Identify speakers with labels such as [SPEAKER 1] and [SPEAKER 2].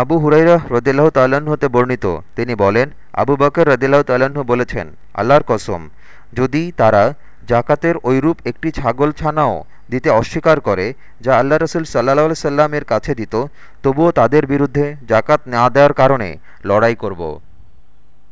[SPEAKER 1] আবু হুরাইরা রদিল্লাহ তাল্লাহ্ন হতে বর্ণিত। তিনি বলেন, আবু বকর রদিল্লাহ তাল্লাহ্ন বলেছেন, আল্লাহর কসম, যদি তারা জাকাতের ঐরূপ একটি ছাগল ছানাও দিতে অস্বীকার করে, যা আল্লাহ রসুল সাল্লাহ সাল্লামের কাছে দিত, তবুও তাদের বিরুদ্ধে জাকাত না দেওয়ার কারণে লড়াই করব।